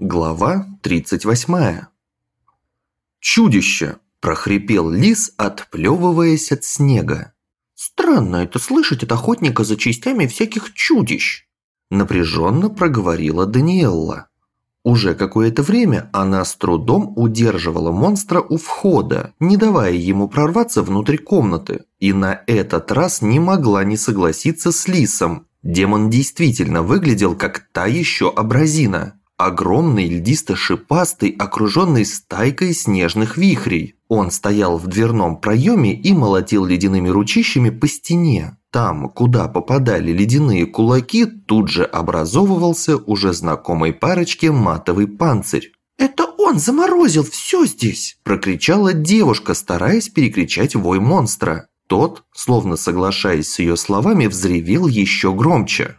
Глава 38. «Чудище!» – прохрипел лис, отплевываясь от снега. «Странно это слышать от охотника за частями всяких чудищ!» Напряженно проговорила Даниэлла. Уже какое-то время она с трудом удерживала монстра у входа, не давая ему прорваться внутрь комнаты, и на этот раз не могла не согласиться с лисом. Демон действительно выглядел как та еще абразина. Огромный льдисто-шипастый, окруженный стайкой снежных вихрей. Он стоял в дверном проеме и молотил ледяными ручищами по стене. Там, куда попадали ледяные кулаки, тут же образовывался уже знакомой парочке матовый панцирь. «Это он заморозил все здесь!» – прокричала девушка, стараясь перекричать вой монстра. Тот, словно соглашаясь с ее словами, взревел еще громче.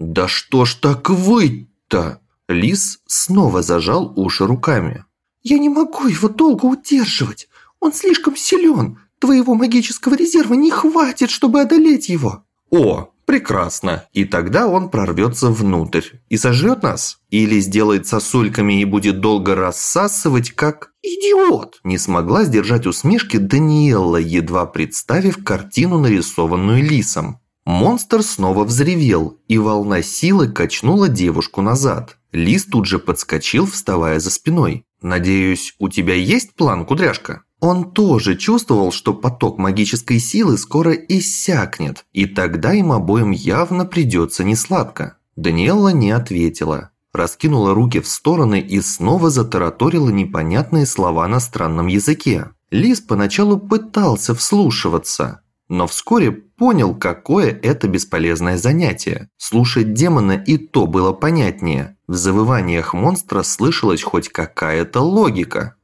«Да что ж так выть-то?» Лис снова зажал уши руками. «Я не могу его долго удерживать. Он слишком силен. Твоего магического резерва не хватит, чтобы одолеть его». «О, прекрасно. И тогда он прорвется внутрь и сожрет нас? Или сделает сосульками и будет долго рассасывать, как...» «Идиот!» Не смогла сдержать усмешки Даниэлла, едва представив картину, нарисованную лисом. Монстр снова взревел, и волна силы качнула девушку назад. Лис тут же подскочил, вставая за спиной. «Надеюсь, у тебя есть план, кудряшка?» Он тоже чувствовал, что поток магической силы скоро иссякнет, и тогда им обоим явно придется несладко. Даниэлла не ответила, раскинула руки в стороны и снова затараторила непонятные слова на странном языке. Лис поначалу пытался вслушиваться, но вскоре понял, какое это бесполезное занятие. Слушать демона и то было понятнее. В завываниях монстра слышалась хоть какая-то логика.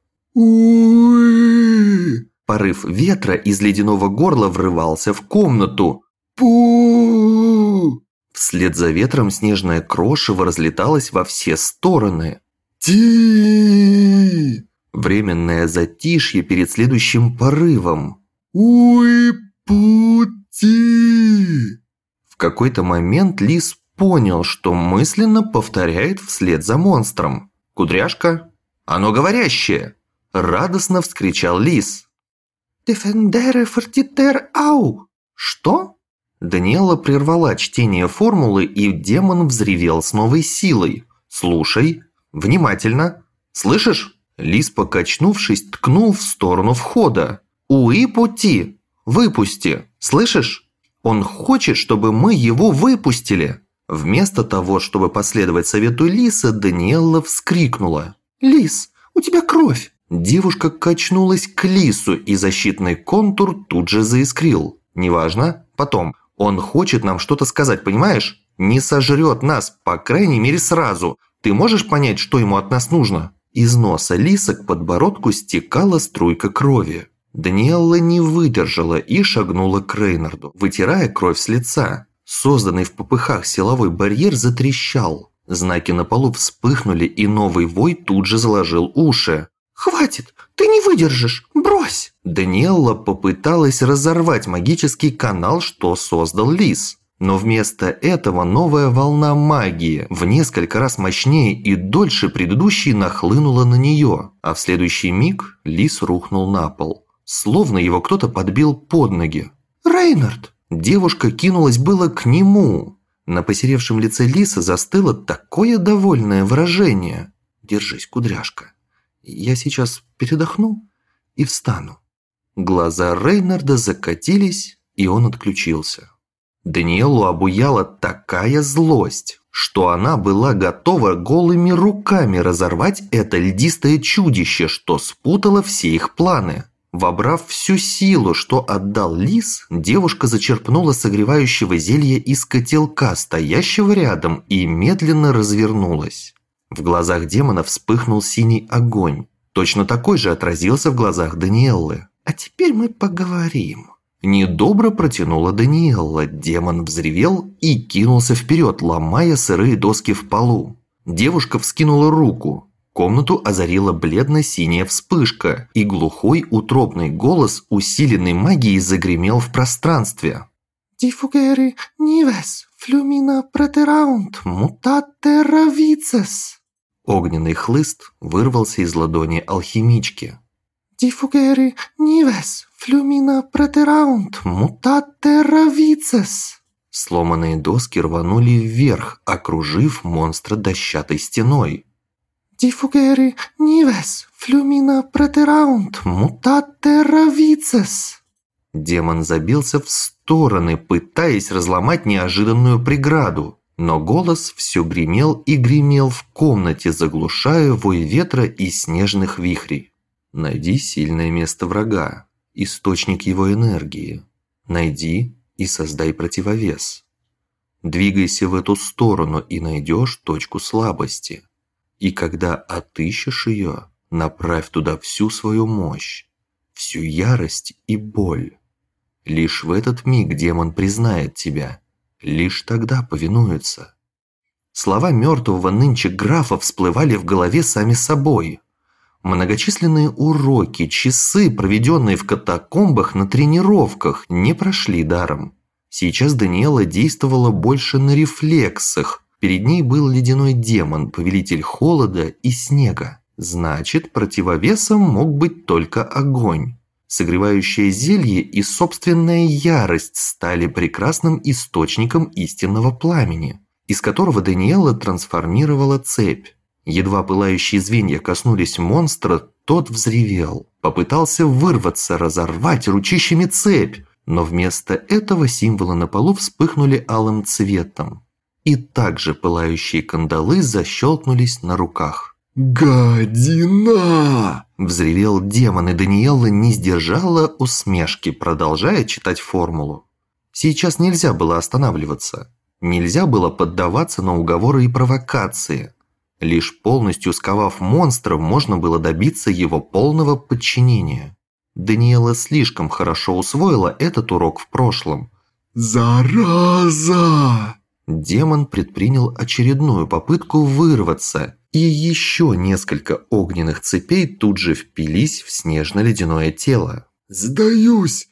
Порыв ветра из ледяного горла врывался в комнату. Вслед за ветром снежное крошево разлеталось во все стороны. Ти! Временное затишье перед следующим порывом. Уи пути! В какой-то момент лис понял, что мысленно повторяет вслед за монстром. «Кудряшка? Оно говорящее!» Радостно вскричал лис. «Дефендере фортитер ау!» «Что?» Даниэла прервала чтение формулы, и демон взревел с новой силой. «Слушай, внимательно. Слышишь?» Лис, покачнувшись, ткнул в сторону входа. «Уи пути! Выпусти! Слышишь? Он хочет, чтобы мы его выпустили!» Вместо того, чтобы последовать совету Лиса, Даниэлла вскрикнула. «Лис, у тебя кровь!» Девушка качнулась к лису, и защитный контур тут же заискрил. Неважно, потом. Он хочет нам что-то сказать, понимаешь? Не сожрет нас, по крайней мере сразу. Ты можешь понять, что ему от нас нужно? Из носа лиса к подбородку стекала струйка крови. Даниэлла не выдержала и шагнула к Рейнарду, вытирая кровь с лица. Созданный в попыхах силовой барьер затрещал. Знаки на полу вспыхнули, и новый вой тут же заложил уши. «Хватит! Ты не выдержишь! Брось!» Даниэлла попыталась разорвать магический канал, что создал Лис. Но вместо этого новая волна магии, в несколько раз мощнее и дольше предыдущей, нахлынула на нее, а в следующий миг Лис рухнул на пол. Словно его кто-то подбил под ноги. «Рейнард!» Девушка кинулась было к нему. На посеревшем лице Лиса застыло такое довольное выражение. «Держись, кудряшка!» Я сейчас передохну и встану». Глаза Рейнарда закатились, и он отключился. Даниэлу обуяла такая злость, что она была готова голыми руками разорвать это льдистое чудище, что спутало все их планы. Вобрав всю силу, что отдал лис, девушка зачерпнула согревающего зелья из котелка, стоящего рядом, и медленно развернулась. В глазах демона вспыхнул синий огонь. Точно такой же отразился в глазах Даниэллы. «А теперь мы поговорим». Недобро протянула Даниэлла, демон взревел и кинулся вперед, ломая сырые доски в полу. Девушка вскинула руку. Комнату озарила бледно-синяя вспышка, и глухой утробный голос, усиленный магией, загремел в пространстве. «Дифугери нивес флюмина протераунд мутатеравицес». Огненный хлыст вырвался из ладони алхимички. «Дифугери нивес флюмина протераунт мутатера вицес». Сломанные доски рванули вверх, окружив монстра дощатой стеной. «Дифугери нивес флюмина протераунт мутатера вицес». Демон забился в стороны, пытаясь разломать неожиданную преграду. Но голос все гремел и гремел в комнате, заглушая вой ветра и снежных вихрей. Найди сильное место врага, источник его энергии. Найди и создай противовес. Двигайся в эту сторону и найдешь точку слабости. И когда отыщешь ее, направь туда всю свою мощь, всю ярость и боль. Лишь в этот миг демон признает тебя – лишь тогда повинуются. Слова мертвого нынче графа всплывали в голове сами собой. Многочисленные уроки, часы, проведенные в катакомбах на тренировках, не прошли даром. Сейчас Даниэла действовала больше на рефлексах. Перед ней был ледяной демон, повелитель холода и снега. Значит, противовесом мог быть только огонь. Согревающее зелье и собственная ярость стали прекрасным источником истинного пламени, из которого Даниэла трансформировала цепь. Едва пылающие звенья коснулись монстра, тот взревел. Попытался вырваться, разорвать ручищами цепь, но вместо этого символы на полу вспыхнули алым цветом. И также пылающие кандалы защелкнулись на руках. «Гадина!» – взревел демон, и Даниэла не сдержала усмешки, продолжая читать формулу. Сейчас нельзя было останавливаться. Нельзя было поддаваться на уговоры и провокации. Лишь полностью сковав монстра, можно было добиться его полного подчинения. Даниэла слишком хорошо усвоила этот урок в прошлом. «Зараза!» Демон предпринял очередную попытку вырваться, и еще несколько огненных цепей тут же впились в снежно-ледяное тело. «Сдаюсь!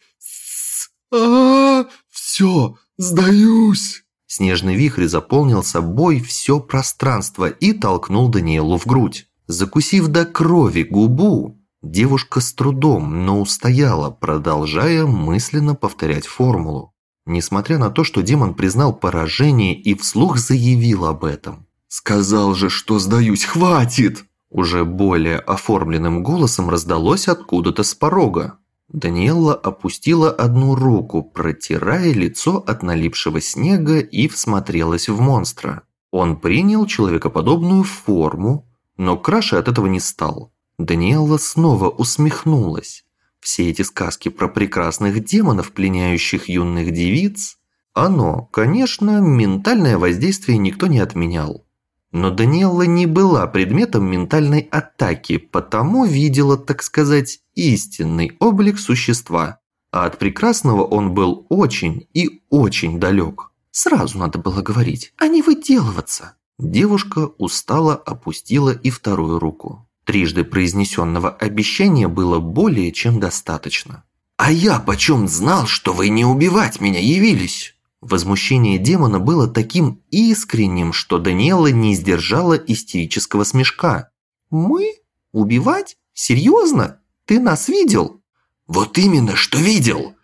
а, -а, -а Все, сдаюсь!» Снежный вихрь заполнил собой все пространство и толкнул Даниэлу в грудь. Закусив до крови губу, девушка с трудом, но устояла, продолжая мысленно повторять формулу. Несмотря на то, что демон признал поражение и вслух заявил об этом. «Сказал же, что сдаюсь, хватит!» Уже более оформленным голосом раздалось откуда-то с порога. Даниэлла опустила одну руку, протирая лицо от налипшего снега и всмотрелась в монстра. Он принял человекоподобную форму, но краше от этого не стал. Даниэлла снова усмехнулась. Все эти сказки про прекрасных демонов, пленяющих юных девиц, оно, конечно, ментальное воздействие никто не отменял. Но Даниэлла не была предметом ментальной атаки, потому видела, так сказать, истинный облик существа. А от прекрасного он был очень и очень далек. Сразу надо было говорить, а не выделываться. Девушка устало опустила и вторую руку. Трижды произнесенного обещания было более чем достаточно. «А я почем знал, что вы не убивать меня явились?» Возмущение демона было таким искренним, что Даниэла не сдержала истерического смешка. «Мы? Убивать? Серьезно? Ты нас видел?» «Вот именно, что видел!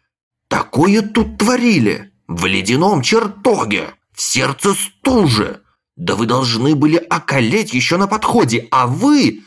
Такое тут творили! В ледяном чертоге! В сердце стуже! Да вы должны были околеть еще на подходе, а вы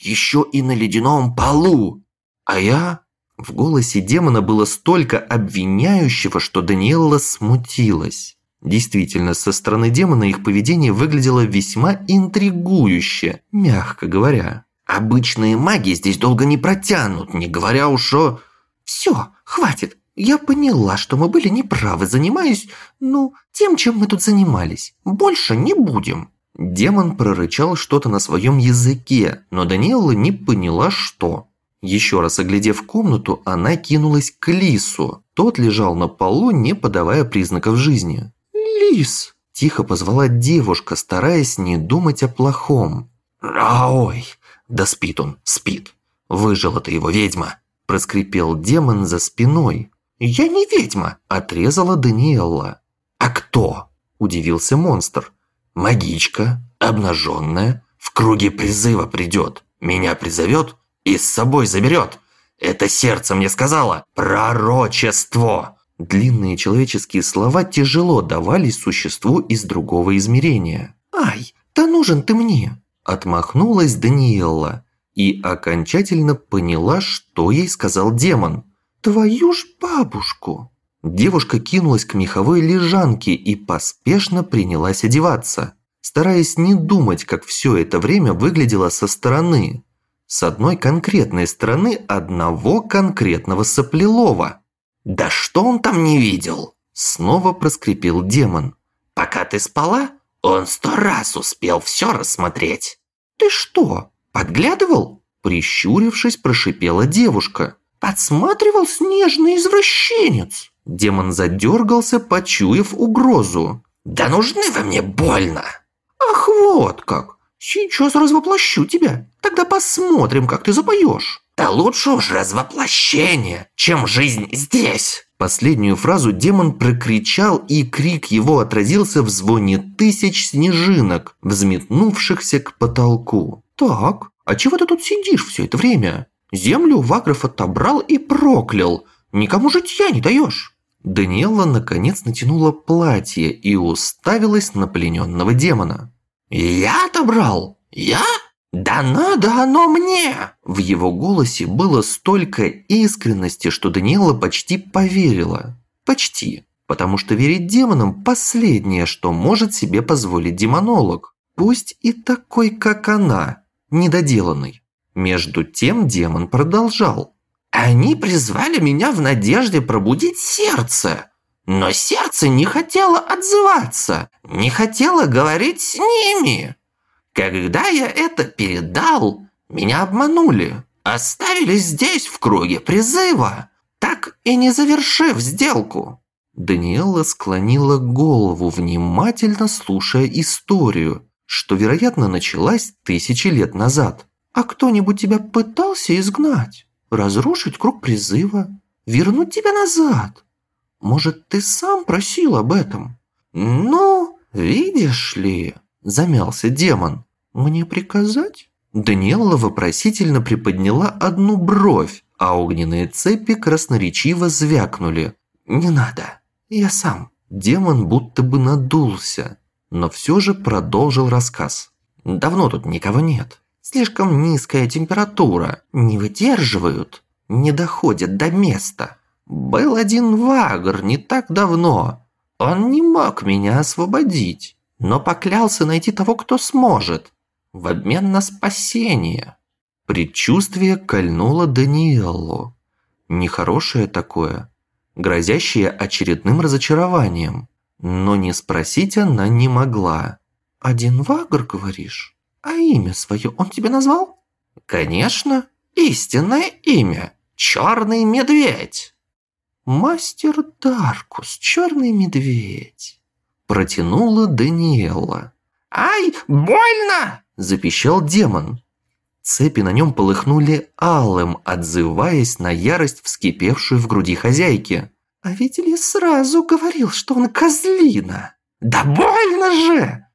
еще и на ледяном полу! А я в голосе демона было столько обвиняющего, что Даниэлла смутилась. Действительно, со стороны демона их поведение выглядело весьма интригующе, мягко говоря. Обычные маги здесь долго не протянут, не говоря уж о... «Все, хватит. Я поняла, что мы были неправы. Занимаюсь, ну, тем, чем мы тут занимались. Больше не будем». Демон прорычал что-то на своем языке, но Даниэла не поняла, что. Еще раз оглядев комнату, она кинулась к Лису. Тот лежал на полу, не подавая признаков жизни. «Лис!» – тихо позвала девушка, стараясь не думать о плохом. «Ой, да спит он, спит. Выжила ты его, ведьма!» – проскрипел демон за спиной. «Я не ведьма!» – отрезала Даниэлла. «А кто?» – удивился монстр. «Магичка, обнаженная, в круге призыва придет, меня призовет и с собой заберет. Это сердце мне сказала «пророчество». Длинные человеческие слова тяжело давались существу из другого измерения. «Ай, да нужен ты мне!» Отмахнулась Даниэлла и окончательно поняла, что ей сказал демон. «Твою ж бабушку!» Девушка кинулась к меховой лежанке и поспешно принялась одеваться, стараясь не думать, как все это время выглядело со стороны. С одной конкретной стороны одного конкретного соплелова. «Да что он там не видел?» Снова проскрипел демон. «Пока ты спала, он сто раз успел все рассмотреть». «Ты что, подглядывал?» Прищурившись, прошипела девушка. «Подсматривал снежный извращенец!» Демон задергался, почуяв угрозу. «Да нужны вы мне больно!» «Ах, вот как! Сейчас развоплощу тебя. Тогда посмотрим, как ты запоешь». «Да лучше уж развоплощение, чем жизнь здесь!» Последнюю фразу демон прокричал, и крик его отразился в звоне тысяч снежинок, взметнувшихся к потолку. «Так, а чего ты тут сидишь все это время? Землю Вагров отобрал и проклял. Никому житья не даешь». Даниэла наконец натянула платье и уставилась на плененного демона. «Я отобрал? Я? Да надо оно мне!» В его голосе было столько искренности, что Даниэла почти поверила. Почти. Потому что верить демонам – последнее, что может себе позволить демонолог. Пусть и такой, как она, недоделанный. Между тем демон продолжал. Они призвали меня в надежде пробудить сердце. Но сердце не хотело отзываться, не хотело говорить с ними. Когда я это передал, меня обманули, оставили здесь в круге призыва, так и не завершив сделку. Даниэла склонила голову, внимательно слушая историю, что, вероятно, началась тысячи лет назад. «А кто-нибудь тебя пытался изгнать?» Разрушить круг призыва, вернуть тебя назад. Может, ты сам просил об этом? Ну, видишь ли, замялся демон. Мне приказать? Даниэлла вопросительно приподняла одну бровь, а огненные цепи красноречиво звякнули. «Не надо, я сам». Демон будто бы надулся, но все же продолжил рассказ. «Давно тут никого нет. Слишком низкая температура, не выдерживают, не доходят до места. Был один вагр не так давно. Он не мог меня освободить, но поклялся найти того, кто сможет, в обмен на спасение. Предчувствие кольнуло Даниэллу. Нехорошее такое, грозящее очередным разочарованием. Но не спросить она не могла. «Один вагр, говоришь?» А имя свое он тебе назвал? Конечно, истинное имя. Черный медведь. Мастер Даркус, черный медведь. Протянула Даниэла. Ай, больно! Запищал демон. Цепи на нем полыхнули алым, отзываясь на ярость, вскипевшую в груди хозяйки. А ведь ли сразу говорил, что он козлина? Да больно же!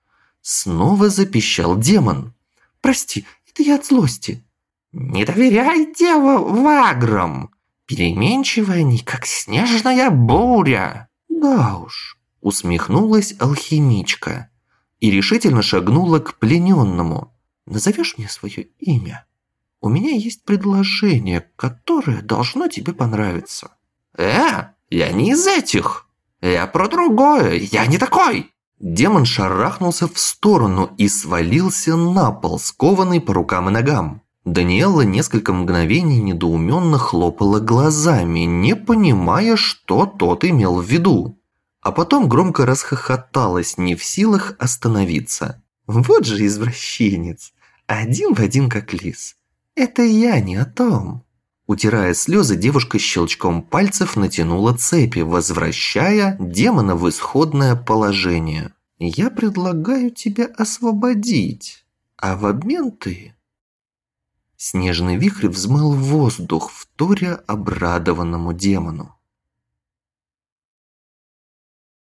Снова запищал демон. «Прости, это я от злости». «Не доверяй дева ваграм. Переменчивая они, как снежная буря». «Да уж», усмехнулась алхимичка и решительно шагнула к плененному. «Назовешь мне свое имя? У меня есть предложение, которое должно тебе понравиться». «Э, я не из этих. Я про другое, я не такой». Демон шарахнулся в сторону и свалился на пол, скованный по рукам и ногам. Даниэла несколько мгновений недоуменно хлопала глазами, не понимая, что тот имел в виду. А потом громко расхохоталась, не в силах остановиться. «Вот же извращенец! Один в один как лис! Это я не о том!» Утирая слезы, девушка щелчком пальцев натянула цепи, возвращая демона в исходное положение. «Я предлагаю тебя освободить, а в обмен ты...» Снежный вихрь взмыл воздух, вторя обрадованному демону.